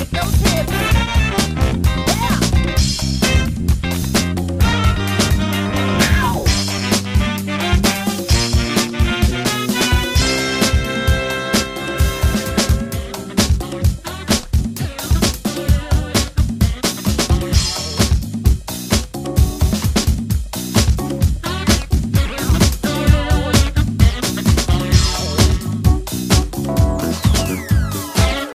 It's no trip.